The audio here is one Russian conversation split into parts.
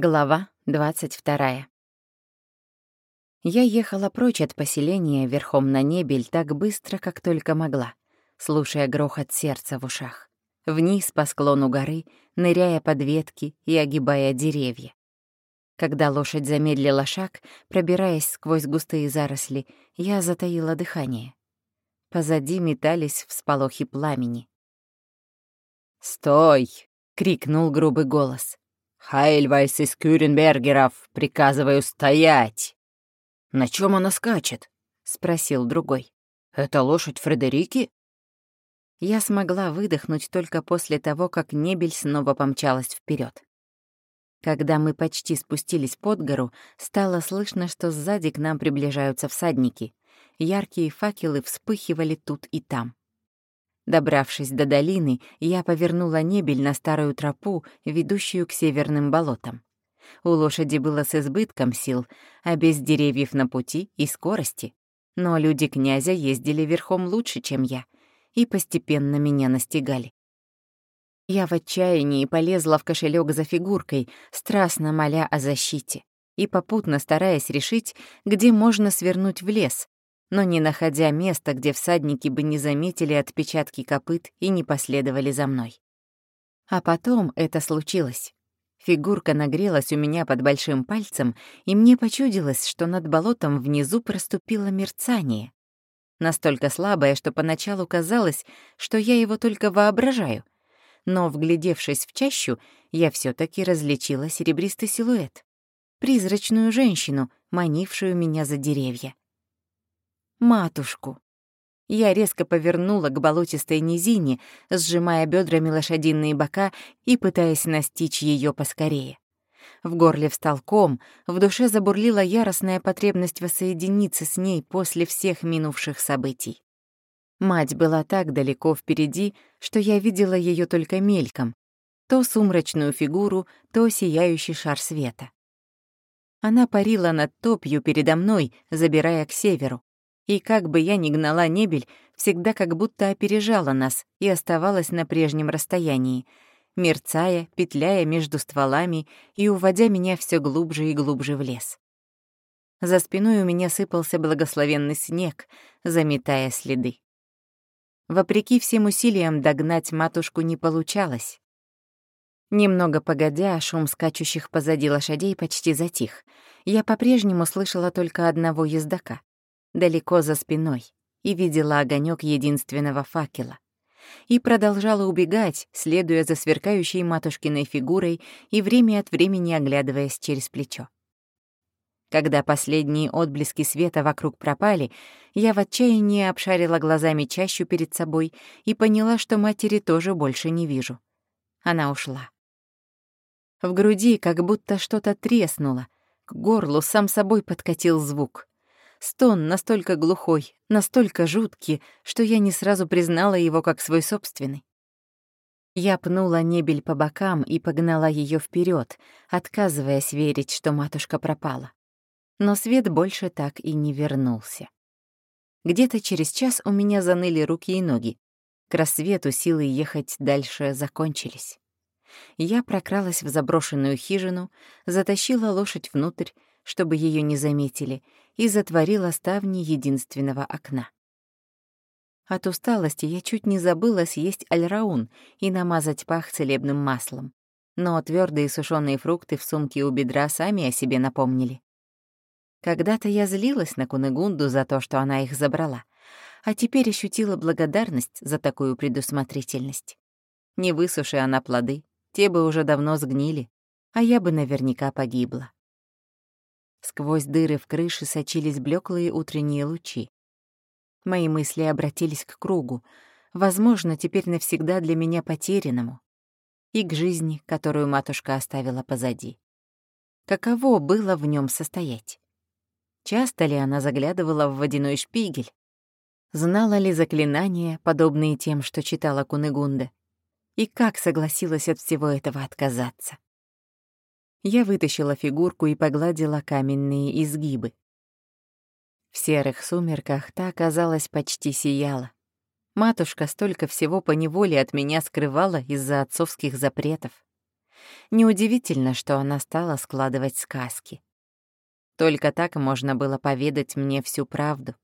Глава 22. Я ехала прочь от поселения верхом на небель так быстро, как только могла, слушая грохот сердца в ушах. Вниз по склону горы, ныряя под ветки и огибая деревья. Когда лошадь замедлила шаг, пробираясь сквозь густые заросли, я затаила дыхание. Позади метались всполохи пламени. «Стой!» — крикнул грубый голос. «Хайльвайс из Кюренбергеров, приказываю стоять!» «На чем она скачет?» — спросил другой. «Это лошадь Фредерики?» Я смогла выдохнуть только после того, как небель снова помчалась вперед. Когда мы почти спустились под гору, стало слышно, что сзади к нам приближаются всадники. Яркие факелы вспыхивали тут и там. Добравшись до долины, я повернула небель на старую тропу, ведущую к северным болотам. У лошади было с избытком сил, а без деревьев на пути и скорости. Но люди князя ездили верхом лучше, чем я, и постепенно меня настигали. Я в отчаянии полезла в кошелек за фигуркой, страстно моля о защите, и попутно стараясь решить, где можно свернуть в лес, но не находя места, где всадники бы не заметили отпечатки копыт и не последовали за мной. А потом это случилось. Фигурка нагрелась у меня под большим пальцем, и мне почудилось, что над болотом внизу проступило мерцание. Настолько слабое, что поначалу казалось, что я его только воображаю. Но, вглядевшись в чащу, я все таки различила серебристый силуэт. Призрачную женщину, манившую меня за деревья матушку. Я резко повернула к болотистой низине, сжимая бедрами лошадиные бока и пытаясь настичь ее поскорее. В горле встал ком, в душе забурлила яростная потребность воссоединиться с ней после всех минувших событий. Мать была так далеко впереди, что я видела ее только мельком, то сумрачную фигуру, то сияющий шар света. Она парила над топью передо мной, забирая к северу и как бы я ни гнала небель, всегда как будто опережала нас и оставалась на прежнем расстоянии, мерцая, петляя между стволами и уводя меня все глубже и глубже в лес. За спиной у меня сыпался благословенный снег, заметая следы. Вопреки всем усилиям догнать матушку не получалось. Немного погодя, шум скачущих позади лошадей почти затих. Я по-прежнему слышала только одного ездока далеко за спиной, и видела огонек единственного факела. И продолжала убегать, следуя за сверкающей матушкиной фигурой и время от времени оглядываясь через плечо. Когда последние отблески света вокруг пропали, я в отчаянии обшарила глазами чащу перед собой и поняла, что матери тоже больше не вижу. Она ушла. В груди как будто что-то треснуло, к горлу сам собой подкатил звук. Стон настолько глухой, настолько жуткий, что я не сразу признала его как свой собственный. Я пнула небель по бокам и погнала ее вперед, отказываясь верить, что матушка пропала. Но свет больше так и не вернулся. Где-то через час у меня заныли руки и ноги. К рассвету силы ехать дальше закончились. Я прокралась в заброшенную хижину, затащила лошадь внутрь, чтобы ее не заметили, и затворила ставни единственного окна. От усталости я чуть не забыла съесть альраун и намазать пах целебным маслом. Но твердые сушеные фрукты в сумке у бедра сами о себе напомнили. Когда-то я злилась на Кунегунду за то, что она их забрала, а теперь ощутила благодарность за такую предусмотрительность. Не высуши она плоды, те бы уже давно сгнили, а я бы наверняка погибла. Сквозь дыры в крыше сочились блеклые утренние лучи. Мои мысли обратились к кругу, возможно, теперь навсегда для меня потерянному, и к жизни, которую матушка оставила позади. Каково было в нем состоять? Часто ли она заглядывала в водяной шпигель? Знала ли заклинания, подобные тем, что читала Кунегунда? И как согласилась от всего этого отказаться? Я вытащила фигурку и погладила каменные изгибы. В серых сумерках та, казалось, почти сияла. Матушка столько всего по неволе от меня скрывала из-за отцовских запретов. Неудивительно, что она стала складывать сказки. Только так можно было поведать мне всю правду.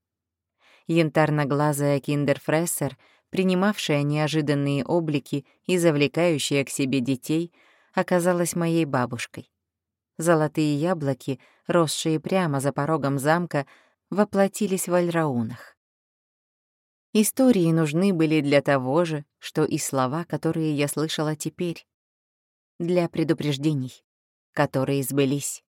Янтарноглазая киндерфрессер, принимавшая неожиданные облики и завлекающая к себе детей, оказалась моей бабушкой. Золотые яблоки, росшие прямо за порогом замка, воплотились в альраунах. Истории нужны были для того же, что и слова, которые я слышала теперь. Для предупреждений, которые сбылись.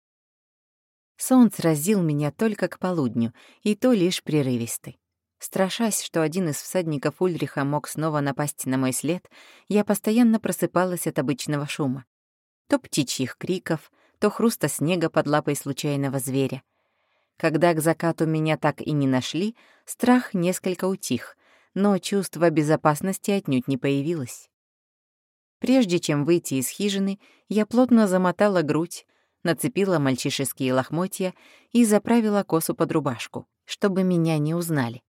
Сон сразил меня только к полудню, и то лишь прерывистый. Страшась, что один из всадников Ульриха мог снова напасть на мой след, я постоянно просыпалась от обычного шума. То птичьих криков, то хруста снега под лапой случайного зверя. Когда к закату меня так и не нашли, страх несколько утих, но чувство безопасности отнюдь не появилось. Прежде чем выйти из хижины, я плотно замотала грудь, нацепила мальчишеские лохмотья и заправила косу под рубашку, чтобы меня не узнали.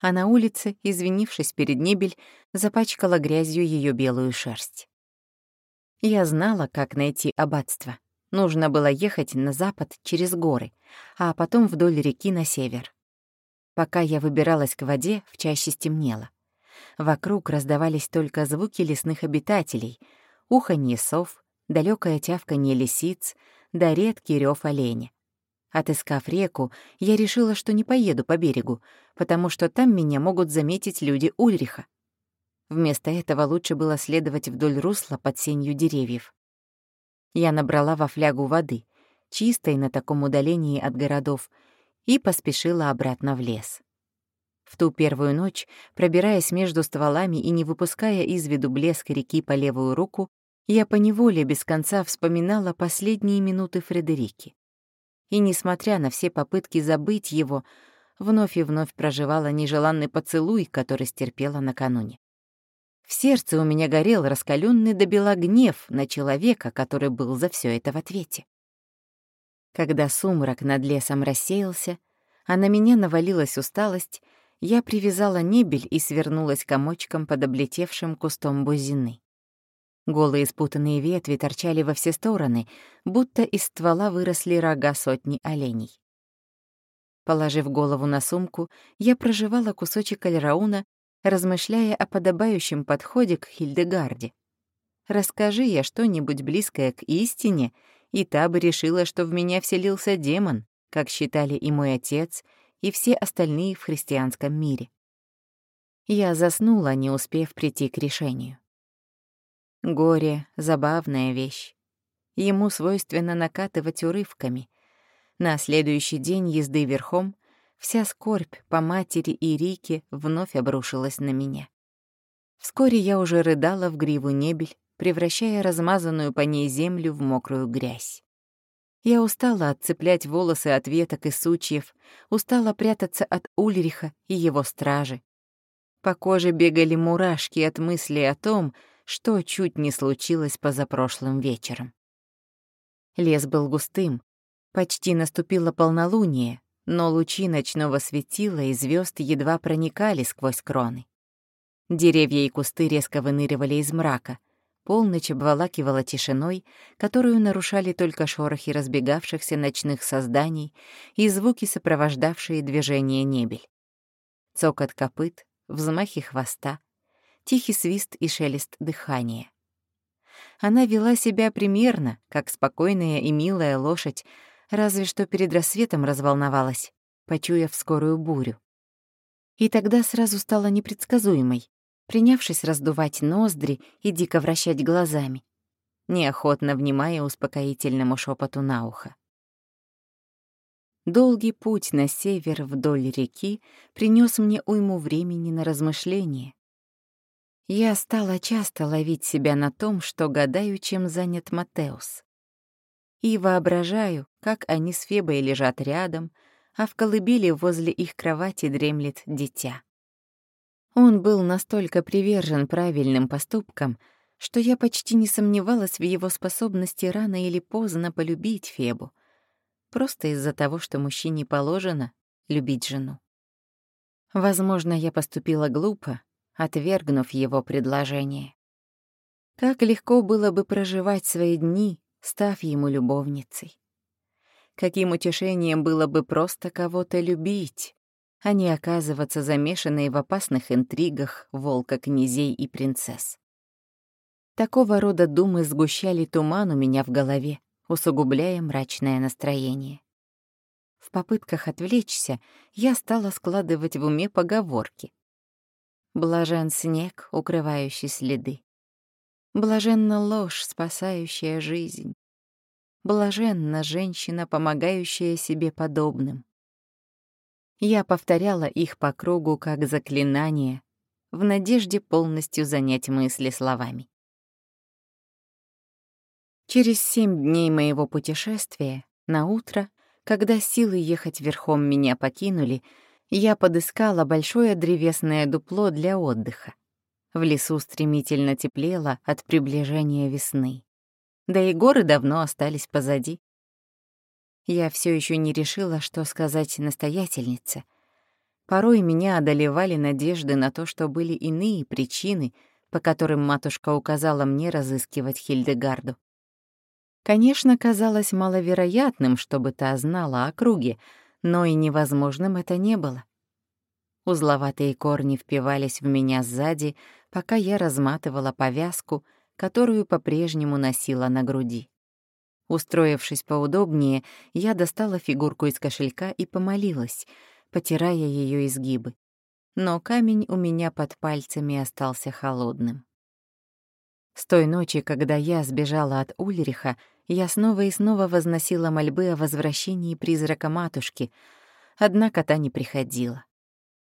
А на улице, извинившись перед Небель, запачкала грязью ее белую шерсть. Я знала, как найти аббатство. Нужно было ехать на запад через горы, а потом вдоль реки на север. Пока я выбиралась к воде, в чаще стемнело. Вокруг раздавались только звуки лесных обитателей, уханье сов, далёкое тявканье лисиц, да редкий рёв оленя. Отыскав реку, я решила, что не поеду по берегу, потому что там меня могут заметить люди Ульриха. Вместо этого лучше было следовать вдоль русла под сенью деревьев. Я набрала во флягу воды, чистой на таком удалении от городов, и поспешила обратно в лес. В ту первую ночь, пробираясь между стволами и не выпуская из виду блеск реки по левую руку, я поневоле без конца вспоминала последние минуты Фредерики. И, несмотря на все попытки забыть его, вновь и вновь проживала нежеланный поцелуй, который стерпела накануне. В сердце у меня горел раскаленный до бела гнев на человека, который был за все это в ответе. Когда сумрак над лесом рассеялся, а на меня навалилась усталость, я привязала небель и свернулась комочком под облетевшим кустом бузины. Голые спутанные ветви торчали во все стороны, будто из ствола выросли рога сотни оленей. Положив голову на сумку, я проживала кусочек альрауна размышляя о подобающем подходе к Хильдегарде. Расскажи я что-нибудь близкое к истине, и та бы решила, что в меня вселился демон, как считали и мой отец, и все остальные в христианском мире. Я заснула, не успев прийти к решению. Горе — забавная вещь. Ему свойственно накатывать урывками. На следующий день езды верхом Вся скорбь по матери и Рике вновь обрушилась на меня. Вскоре я уже рыдала в гриву небель, превращая размазанную по ней землю в мокрую грязь. Я устала отцеплять волосы от веток и сучьев, устала прятаться от Ульриха и его стражи. По коже бегали мурашки от мысли о том, что чуть не случилось позапрошлым вечером. Лес был густым, почти наступило полнолуние, но лучи ночного светила и звезд едва проникали сквозь кроны. Деревья и кусты резко выныривали из мрака. Полночь обволакивала тишиной, которую нарушали только шорохи разбегавшихся ночных созданий и звуки, сопровождавшие движение небель. Цокот копыт, взмахи хвоста, тихий свист и шелест дыхания. Она вела себя примерно, как спокойная и милая лошадь, разве что перед рассветом разволновалась, почуяв скорую бурю. И тогда сразу стала непредсказуемой, принявшись раздувать ноздри и дико вращать глазами, неохотно внимая успокоительному шепоту на ухо. Долгий путь на север вдоль реки принес мне уйму времени на размышление. Я стала часто ловить себя на том, что гадаю, чем занят Матеус и воображаю, как они с Фебой лежат рядом, а в колыбели возле их кровати дремлет дитя. Он был настолько привержен правильным поступкам, что я почти не сомневалась в его способности рано или поздно полюбить Фебу, просто из-за того, что мужчине положено любить жену. Возможно, я поступила глупо, отвергнув его предложение. Как легко было бы проживать свои дни, став ему любовницей. Каким утешением было бы просто кого-то любить, а не оказываться замешанной в опасных интригах волка-князей и принцесс. Такого рода думы сгущали туман у меня в голове, усугубляя мрачное настроение. В попытках отвлечься я стала складывать в уме поговорки. Блажен снег, укрывающий следы. Блаженна ложь, спасающая жизнь. Блаженна женщина, помогающая себе подобным. Я повторяла их по кругу как заклинание, в надежде полностью занять мысли словами. Через семь дней моего путешествия, на утро, когда силы ехать верхом меня покинули, я подыскала большое древесное дупло для отдыха. В лесу стремительно теплело от приближения весны. Да и горы давно остались позади. Я все еще не решила, что сказать настоятельнице. Порой меня одолевали надежды на то, что были иные причины, по которым матушка указала мне разыскивать Хильдегарду. Конечно, казалось маловероятным, чтобы та знала о круге, но и невозможным это не было. Узловатые корни впивались в меня сзади, пока я разматывала повязку, которую по-прежнему носила на груди. Устроившись поудобнее, я достала фигурку из кошелька и помолилась, потирая ее изгибы. Но камень у меня под пальцами остался холодным. С той ночи, когда я сбежала от Ульриха, я снова и снова возносила мольбы о возвращении призрака матушки, однако та не приходила.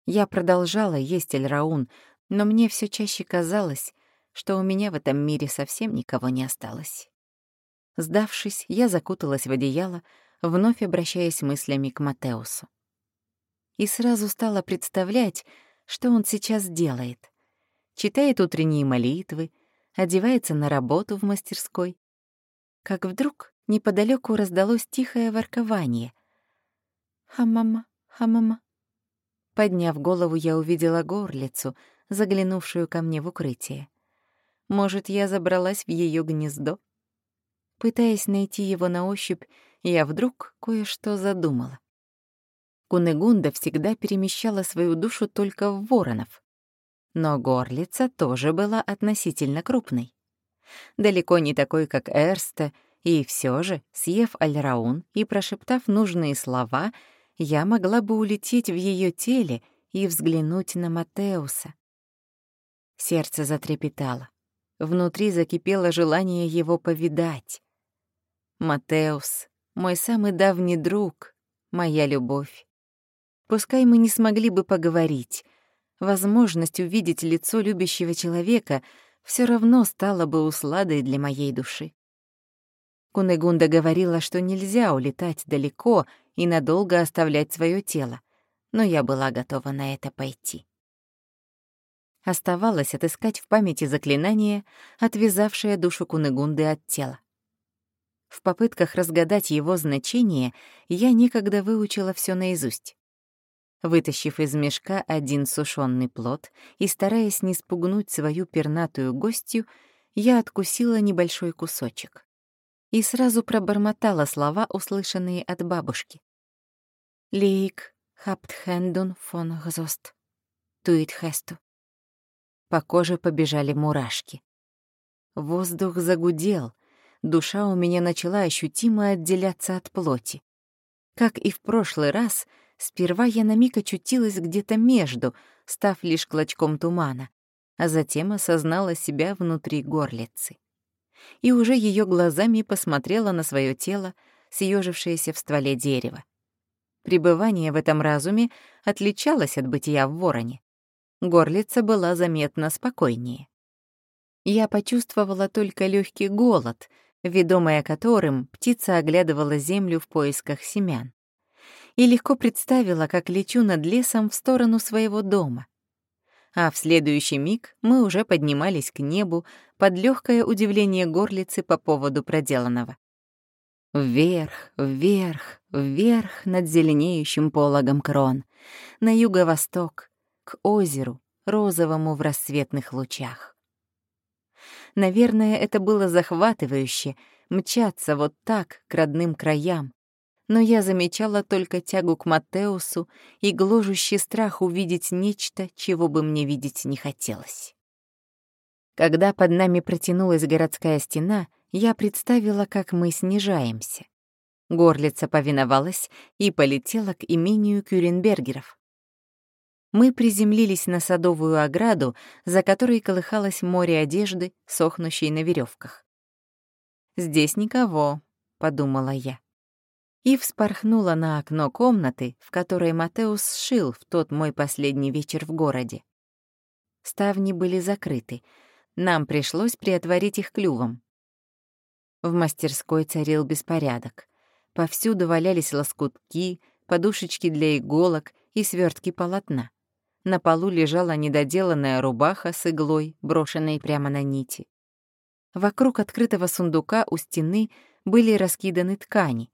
Я продолжала есть Эльраун, но мне все чаще казалось, что у меня в этом мире совсем никого не осталось. Сдавшись, я закуталась в одеяло, вновь обращаясь мыслями к Матеусу. И сразу стала представлять, что он сейчас делает. Читает утренние молитвы, одевается на работу в мастерской, как вдруг неподалеку раздалось тихое воркование. «Хамама, хамама». Подняв голову, я увидела горлицу, заглянувшую ко мне в укрытие. Может, я забралась в ее гнездо? Пытаясь найти его на ощупь, я вдруг кое-что задумала. Кунегунда всегда перемещала свою душу только в воронов. Но горлица тоже была относительно крупной далеко не такой, как Эрста, и все же, съев альраун и прошептав нужные слова, я могла бы улететь в ее теле и взглянуть на Матеуса. Сердце затрепетало. Внутри закипело желание его повидать. Матеус, мой самый давний друг, моя любовь. Пускай мы не смогли бы поговорить, возможность увидеть лицо любящего человека — все равно стала бы усладой для моей души. Кунегунда говорила, что нельзя улетать далеко и надолго оставлять свое тело, но я была готова на это пойти. Оставалось отыскать в памяти заклинание, отвязавшее душу Кунегунды от тела. В попытках разгадать его значение я некогда выучила все наизусть. Вытащив из мешка один сушёный плод и стараясь не спугнуть свою пернатую гостью, я откусила небольшой кусочек. И сразу пробормотала слова, услышанные от бабушки. «Лейк хаптхендун фон гзост. Туит хесту». По коже побежали мурашки. Воздух загудел, душа у меня начала ощутимо отделяться от плоти. Как и в прошлый раз — Сперва я на миг очутилась где-то между, став лишь клочком тумана, а затем осознала себя внутри горлицы. И уже ее глазами посмотрела на свое тело, съежившееся в стволе дерева. Пребывание в этом разуме отличалось от бытия в вороне. Горлица была заметно спокойнее. Я почувствовала только легкий голод, ведомая которым птица оглядывала землю в поисках семян и легко представила, как лечу над лесом в сторону своего дома. А в следующий миг мы уже поднимались к небу под легкое удивление горлицы по поводу проделанного. Вверх, вверх, вверх над зеленеющим пологом крон, на юго-восток, к озеру, розовому в рассветных лучах. Наверное, это было захватывающе — мчаться вот так к родным краям. Но я замечала только тягу к Матеусу и гложущий страх увидеть нечто, чего бы мне видеть не хотелось. Когда под нами протянулась городская стена, я представила, как мы снижаемся. Горлица повиновалась и полетела к имению Кюренбергеров. Мы приземлились на садовую ограду, за которой колыхалось море одежды, сохнущей на веревках. «Здесь никого», — подумала я. И вспорхнула на окно комнаты, в которой Матеус сшил в тот мой последний вечер в городе. Ставни были закрыты. Нам пришлось приотворить их клювом. В мастерской царил беспорядок. Повсюду валялись лоскутки, подушечки для иголок и свертки полотна. На полу лежала недоделанная рубаха с иглой, брошенной прямо на нити. Вокруг открытого сундука у стены были раскиданы ткани.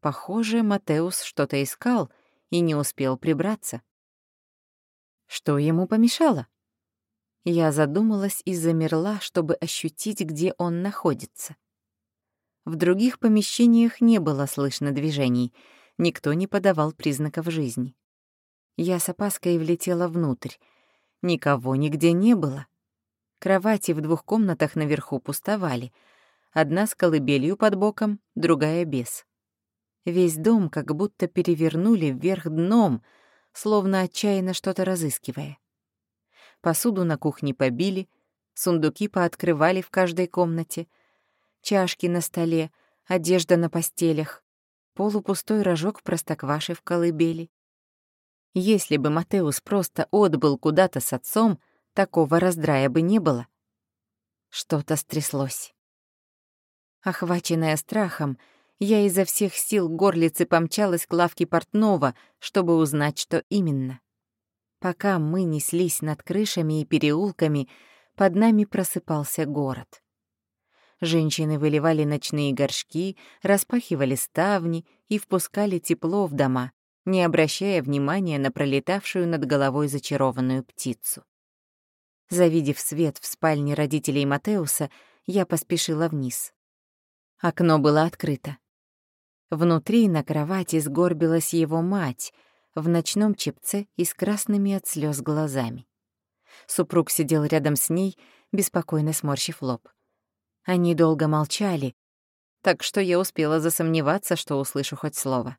Похоже, Матеус что-то искал и не успел прибраться. Что ему помешало? Я задумалась и замерла, чтобы ощутить, где он находится. В других помещениях не было слышно движений, никто не подавал признаков жизни. Я с опаской влетела внутрь. Никого нигде не было. Кровати в двух комнатах наверху пустовали. Одна с колыбелью под боком, другая без. Весь дом как будто перевернули вверх дном, словно отчаянно что-то разыскивая. Посуду на кухне побили, сундуки пооткрывали в каждой комнате, чашки на столе, одежда на постелях, полупустой рожок простокваши в колыбели. Если бы Матеус просто отбыл куда-то с отцом, такого раздрая бы не было. Что-то стряслось. Охваченная страхом, я изо всех сил горлицы помчалась к лавке портного, чтобы узнать, что именно. Пока мы неслись над крышами и переулками, под нами просыпался город. Женщины выливали ночные горшки, распахивали ставни и впускали тепло в дома, не обращая внимания на пролетавшую над головой зачарованную птицу. Завидев свет в спальне родителей Матеуса, я поспешила вниз. Окно было открыто. Внутри на кровати сгорбилась его мать в ночном чепце и с красными от слез глазами. Супруг сидел рядом с ней, беспокойно сморщив лоб. Они долго молчали, так что я успела засомневаться, что услышу хоть слово.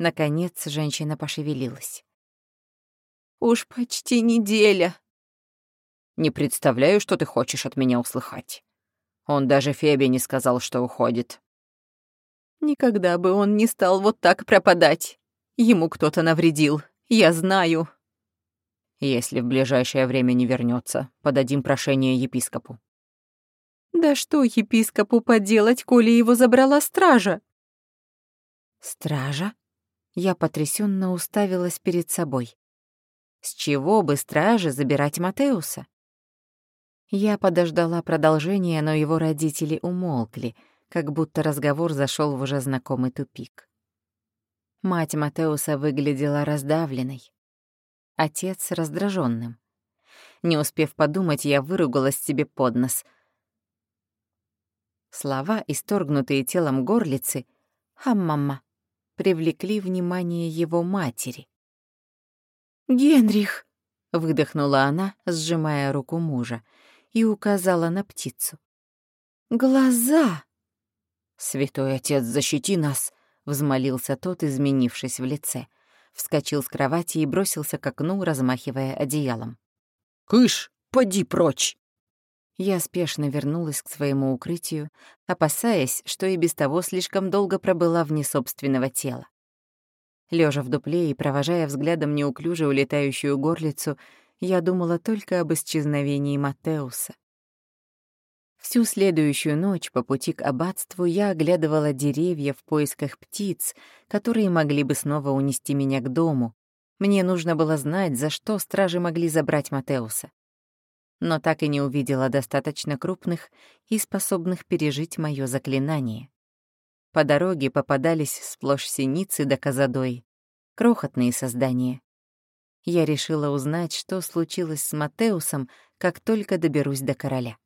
Наконец женщина пошевелилась. «Уж почти неделя». «Не представляю, что ты хочешь от меня услыхать. Он даже Фебе не сказал, что уходит». «Никогда бы он не стал вот так пропадать. Ему кто-то навредил, я знаю». «Если в ближайшее время не вернется, подадим прошение епископу». «Да что епископу поделать, коли его забрала стража?» «Стража?» Я потрясенно уставилась перед собой. С чего бы страже забирать Матеуса? Я подождала продолжения, но его родители умолкли, как будто разговор зашел в уже знакомый тупик. Мать Матеуса выглядела раздавленной, отец — раздраженным. Не успев подумать, я выругалась себе под нос. Слова, исторгнутые телом горлицы, «Хаммама», привлекли внимание его матери. «Генрих!» — выдохнула она, сжимая руку мужа, и указала на птицу. «Глаза!» «Святой отец, защити нас!» — взмолился тот, изменившись в лице. Вскочил с кровати и бросился к окну, размахивая одеялом. «Кыш, поди прочь!» Я спешно вернулась к своему укрытию, опасаясь, что и без того слишком долго пробыла вне собственного тела. Лежа в дупле и провожая взглядом неуклюже улетающую горлицу, я думала только об исчезновении Матеуса. Всю следующую ночь по пути к аббатству я оглядывала деревья в поисках птиц, которые могли бы снова унести меня к дому. Мне нужно было знать, за что стражи могли забрать Матеуса но так и не увидела достаточно крупных и способных пережить моё заклинание. По дороге попадались сплошь синицы да козадой, крохотные создания. Я решила узнать, что случилось с Матеусом, как только доберусь до короля.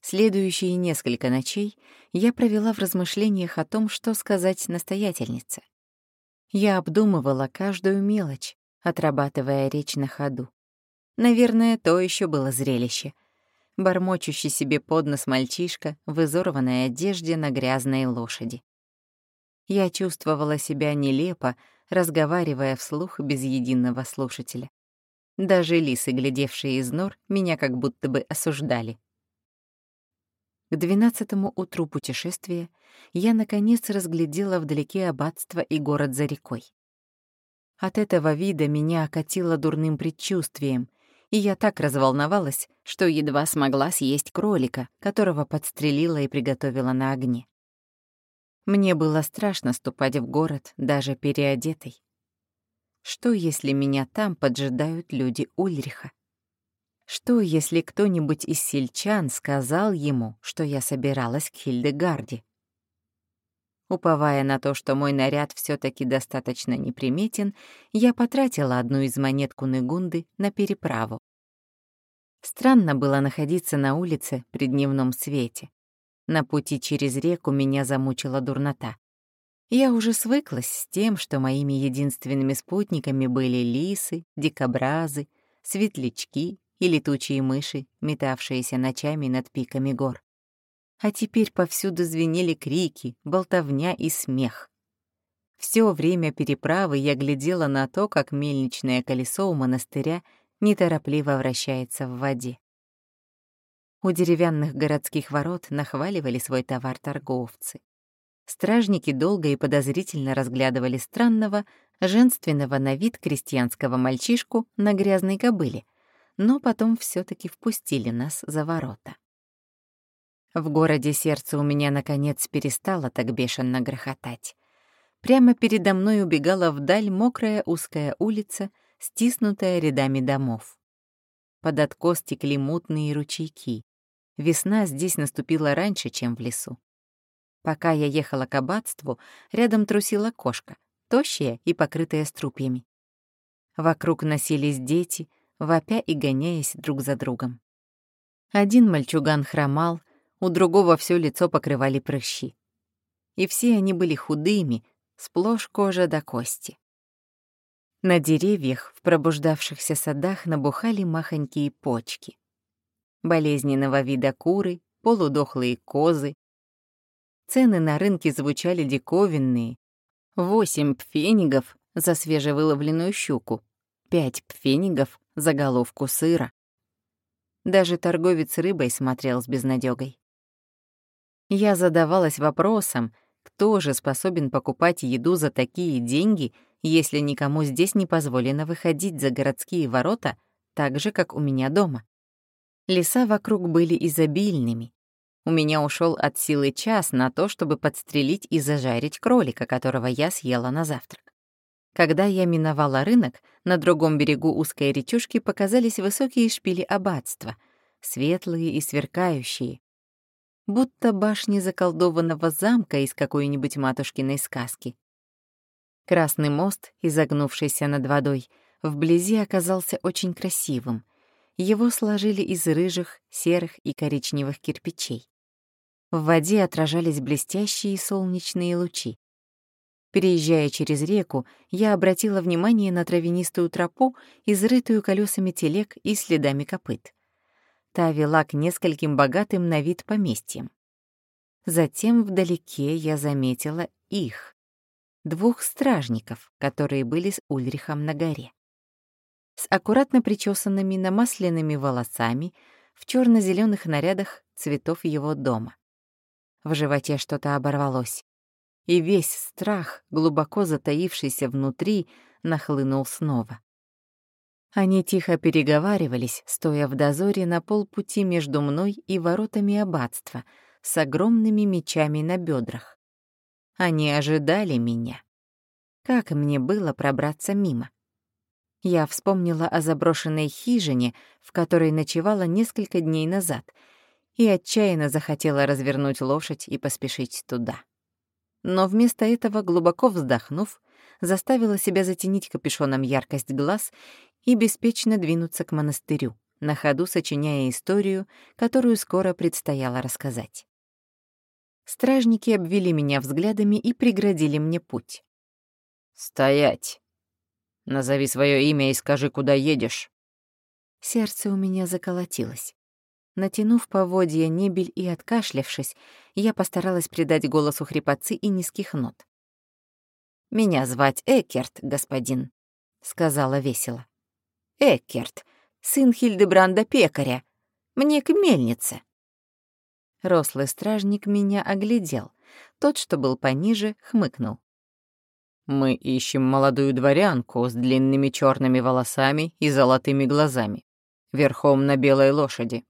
Следующие несколько ночей я провела в размышлениях о том, что сказать настоятельнице. Я обдумывала каждую мелочь, отрабатывая речь на ходу. Наверное, то еще было зрелище. Бормочущий себе под нос мальчишка в изорванной одежде на грязной лошади. Я чувствовала себя нелепо, разговаривая вслух без единого слушателя. Даже лисы, глядевшие из нор, меня как будто бы осуждали. К двенадцатому утру путешествия я, наконец, разглядела вдалеке аббатство и город за рекой. От этого вида меня окатило дурным предчувствием, и я так разволновалась, что едва смогла съесть кролика, которого подстрелила и приготовила на огне. Мне было страшно ступать в город, даже переодетой. Что, если меня там поджидают люди Ульриха? Что, если кто-нибудь из сельчан сказал ему, что я собиралась к Хильдегарде? Уповая на то, что мой наряд все таки достаточно неприметен, я потратила одну из монет Кунегунды на переправу. Странно было находиться на улице при дневном свете. На пути через реку меня замучила дурнота. Я уже свыклась с тем, что моими единственными спутниками были лисы, дикобразы, светлячки и летучие мыши, метавшиеся ночами над пиками гор. А теперь повсюду звенели крики, болтовня и смех. Все время переправы я глядела на то, как мельничное колесо у монастыря неторопливо вращается в воде. У деревянных городских ворот нахваливали свой товар торговцы. Стражники долго и подозрительно разглядывали странного, женственного на вид крестьянского мальчишку на грязной кобыле — но потом все таки впустили нас за ворота. В городе сердце у меня, наконец, перестало так бешено грохотать. Прямо передо мной убегала вдаль мокрая узкая улица, стиснутая рядами домов. Под откос текли мутные ручейки. Весна здесь наступила раньше, чем в лесу. Пока я ехала к аббатству, рядом трусила кошка, тощая и покрытая струпьями. Вокруг носились дети, вопя и гоняясь друг за другом. Один мальчуган хромал, у другого все лицо покрывали прыщи. И все они были худыми, сплошь кожа до кости. На деревьях в пробуждавшихся садах набухали махонькие почки. Болезненного вида куры, полудохлые козы. Цены на рынке звучали диковинные. Восемь пфенигов за свежевыловленную щуку, пять пфенигов за головку сыра. Даже торговец рыбой смотрел с безнадёгой. Я задавалась вопросом, кто же способен покупать еду за такие деньги, если никому здесь не позволено выходить за городские ворота, так же, как у меня дома. Леса вокруг были изобильными. У меня ушел от силы час на то, чтобы подстрелить и зажарить кролика, которого я съела на завтрак. Когда я миновала рынок, на другом берегу узкой речушки показались высокие шпили аббатства, светлые и сверкающие, будто башни заколдованного замка из какой-нибудь матушкиной сказки. Красный мост, изогнувшийся над водой, вблизи оказался очень красивым. Его сложили из рыжих, серых и коричневых кирпичей. В воде отражались блестящие солнечные лучи. Переезжая через реку, я обратила внимание на травянистую тропу, изрытую колесами телег и следами копыт. Та вела к нескольким богатым на вид поместьям. Затем вдалеке я заметила их, двух стражников, которые были с Ульрихом на горе. С аккуратно причесанными намасленными волосами, в черно зеленых нарядах цветов его дома. В животе что-то оборвалось и весь страх, глубоко затаившийся внутри, нахлынул снова. Они тихо переговаривались, стоя в дозоре на полпути между мной и воротами аббатства с огромными мечами на бедрах. Они ожидали меня. Как мне было пробраться мимо? Я вспомнила о заброшенной хижине, в которой ночевала несколько дней назад, и отчаянно захотела развернуть лошадь и поспешить туда но вместо этого, глубоко вздохнув, заставила себя затенить капюшоном яркость глаз и беспечно двинуться к монастырю, на ходу сочиняя историю, которую скоро предстояло рассказать. Стражники обвели меня взглядами и преградили мне путь. «Стоять! Назови свое имя и скажи, куда едешь». Сердце у меня заколотилось. Натянув поводья небель и откашлявшись, я постаралась придать голосу хрипотцы и низких нот. «Меня звать Экерт, господин», — сказала весело. «Экерт, сын Хильдебранда Пекаря. Мне к мельнице». Рослый стражник меня оглядел. Тот, что был пониже, хмыкнул. «Мы ищем молодую дворянку с длинными черными волосами и золотыми глазами, верхом на белой лошади.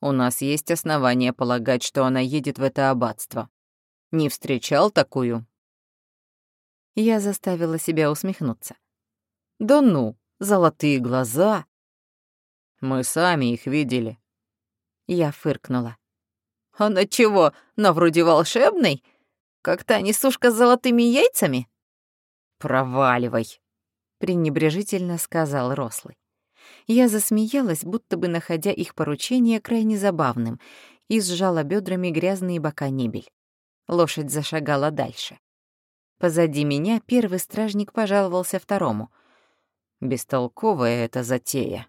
У нас есть основания полагать, что она едет в это аббатство. Не встречал такую?» Я заставила себя усмехнуться. «Да ну, золотые глаза!» «Мы сами их видели». Я фыркнула. «Она чего, на вроде волшебной? Как та несушка с золотыми яйцами?» «Проваливай», — пренебрежительно сказал Рослый. Я засмеялась, будто бы находя их поручение крайне забавным, и сжала бедрами грязные бока небель. Лошадь зашагала дальше. Позади меня первый стражник пожаловался второму. «Бестолковая эта затея».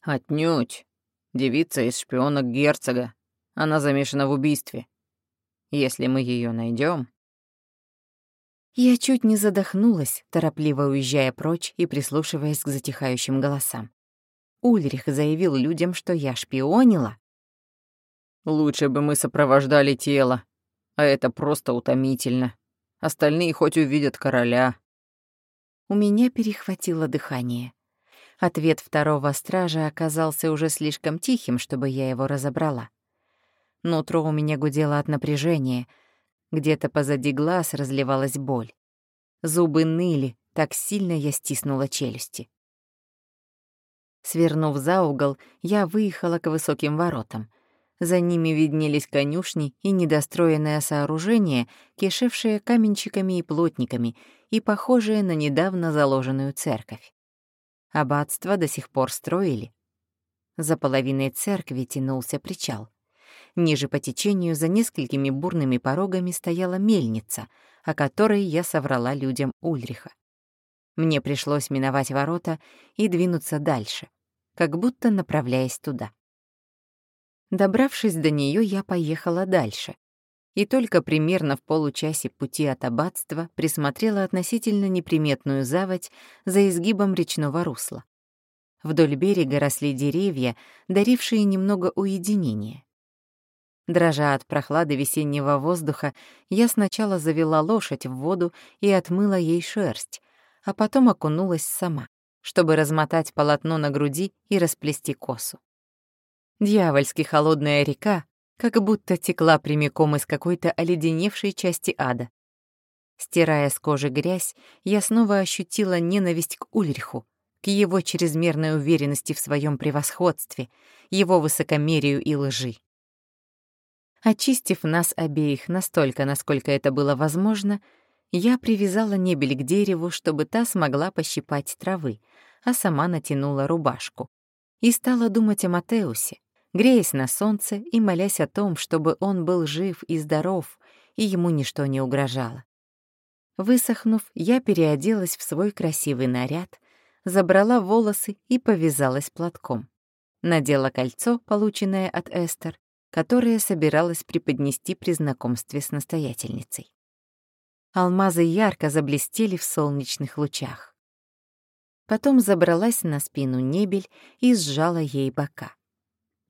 «Отнюдь. Девица из шпионок герцога. Она замешана в убийстве. Если мы ее найдем. Я чуть не задохнулась, торопливо уезжая прочь и прислушиваясь к затихающим голосам. Ульрих заявил людям, что я шпионила. «Лучше бы мы сопровождали тело, а это просто утомительно. Остальные хоть увидят короля». У меня перехватило дыхание. Ответ второго стража оказался уже слишком тихим, чтобы я его разобрала. Нутро у меня гудело от напряжения. Где-то позади глаз разливалась боль. Зубы ныли, так сильно я стиснула челюсти. Свернув за угол, я выехала к высоким воротам. За ними виднелись конюшни и недостроенное сооружение, кишевшее каменщиками и плотниками и похожее на недавно заложенную церковь. Аббатство до сих пор строили. За половиной церкви тянулся причал. Ниже по течению за несколькими бурными порогами стояла мельница, о которой я соврала людям Ульриха. Мне пришлось миновать ворота и двинуться дальше, как будто направляясь туда. Добравшись до нее, я поехала дальше. И только примерно в получасе пути от аббатства присмотрела относительно неприметную заводь за изгибом речного русла. Вдоль берега росли деревья, дарившие немного уединения. Дрожа от прохлады весеннего воздуха, я сначала завела лошадь в воду и отмыла ей шерсть, а потом окунулась сама, чтобы размотать полотно на груди и расплести косу. Дьявольски холодная река как будто текла прямиком из какой-то оледеневшей части ада. Стирая с кожи грязь, я снова ощутила ненависть к Ульриху, к его чрезмерной уверенности в своем превосходстве, его высокомерию и лжи. Очистив нас обеих настолько, насколько это было возможно, я привязала небель к дереву, чтобы та смогла пощипать травы, а сама натянула рубашку. И стала думать о Матеусе, греясь на солнце и молясь о том, чтобы он был жив и здоров, и ему ничто не угрожало. Высохнув, я переоделась в свой красивый наряд, забрала волосы и повязалась платком. Надела кольцо, полученное от Эстер, которое собиралась преподнести при знакомстве с настоятельницей. Алмазы ярко заблестели в солнечных лучах. Потом забралась на спину небель и сжала ей бока.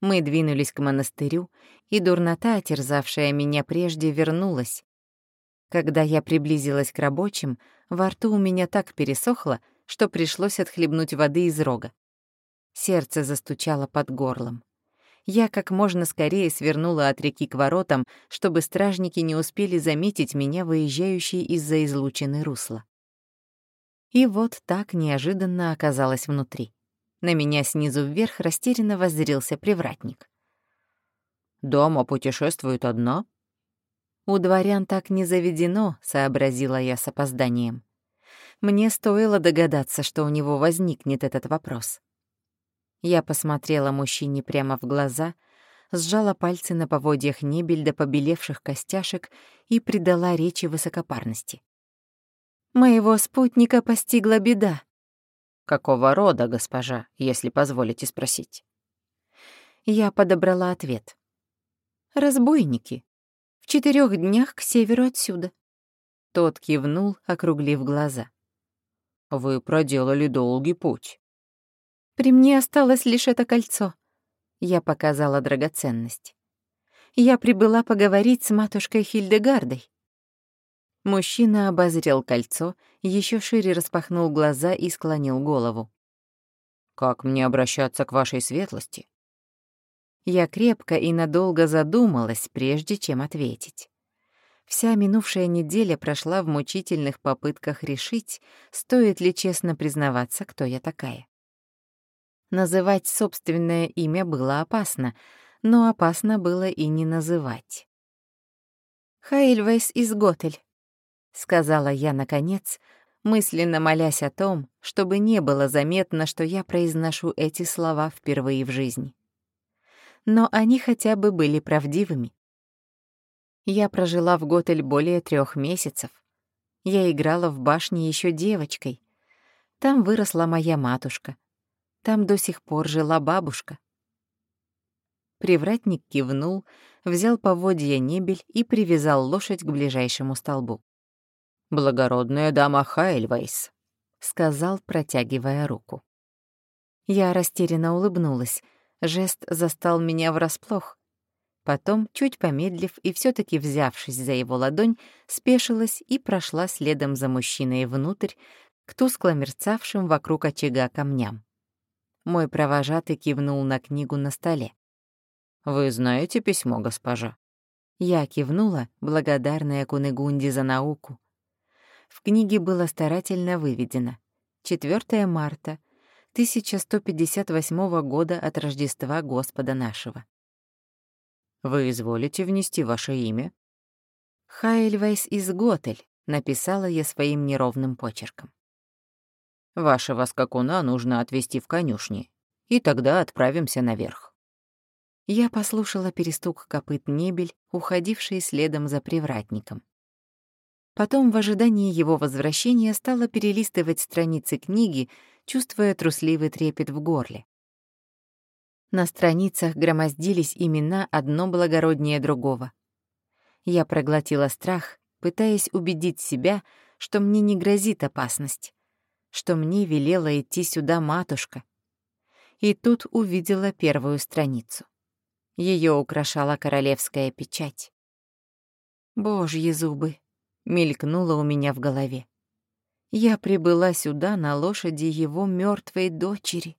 Мы двинулись к монастырю, и дурнота, терзавшая меня прежде, вернулась. Когда я приблизилась к рабочим, во рту у меня так пересохло, что пришлось отхлебнуть воды из рога. Сердце застучало под горлом я как можно скорее свернула от реки к воротам, чтобы стражники не успели заметить меня, выезжающей из-за излучины русла. И вот так неожиданно оказалась внутри. На меня снизу вверх растерянно воззрился привратник. «Дома путешествует одна?» «У дворян так не заведено», — сообразила я с опозданием. Мне стоило догадаться, что у него возникнет этот вопрос. Я посмотрела мужчине прямо в глаза, сжала пальцы на поводьях небель до побелевших костяшек и придала речи высокопарности. «Моего спутника постигла беда». «Какого рода, госпожа, если позволите спросить?» Я подобрала ответ. «Разбойники. В четырех днях к северу отсюда». Тот кивнул, округлив глаза. «Вы проделали долгий путь». При мне осталось лишь это кольцо. Я показала драгоценность. Я прибыла поговорить с матушкой Хильдегардой. Мужчина обозрел кольцо, еще шире распахнул глаза и склонил голову. «Как мне обращаться к вашей светлости?» Я крепко и надолго задумалась, прежде чем ответить. Вся минувшая неделя прошла в мучительных попытках решить, стоит ли честно признаваться, кто я такая. Называть собственное имя было опасно, но опасно было и не называть. «Хаэльвейс из Готель», — сказала я наконец, мысленно молясь о том, чтобы не было заметно, что я произношу эти слова впервые в жизни. Но они хотя бы были правдивыми. Я прожила в Готель более трех месяцев. Я играла в башне еще девочкой. Там выросла моя матушка. Там до сих пор жила бабушка. Привратник кивнул, взял поводья небель и привязал лошадь к ближайшему столбу. «Благородная дама Хайльвейс», — сказал, протягивая руку. Я растерянно улыбнулась. Жест застал меня врасплох. Потом, чуть помедлив и все таки взявшись за его ладонь, спешилась и прошла следом за мужчиной внутрь к тускло мерцавшим вокруг очага камням. Мой провожатый кивнул на книгу на столе. «Вы знаете письмо, госпожа?» Я кивнула, благодарная Кунегунде за науку. В книге было старательно выведено. 4 марта 1158 года от Рождества Господа нашего. «Вы изволите внести ваше имя?» «Хайльвейс из Готель», — написала я своим неровным почерком. Вашего скакуна нужно отвезти в конюшни, и тогда отправимся наверх». Я послушала перестук копыт небель, уходивший следом за привратником. Потом в ожидании его возвращения стала перелистывать страницы книги, чувствуя трусливый трепет в горле. На страницах громоздились имена одно благороднее другого. Я проглотила страх, пытаясь убедить себя, что мне не грозит опасность, что мне велела идти сюда матушка. И тут увидела первую страницу. Ее украшала королевская печать. «Божьи зубы!» — мелькнуло у меня в голове. Я прибыла сюда на лошади его мертвой дочери.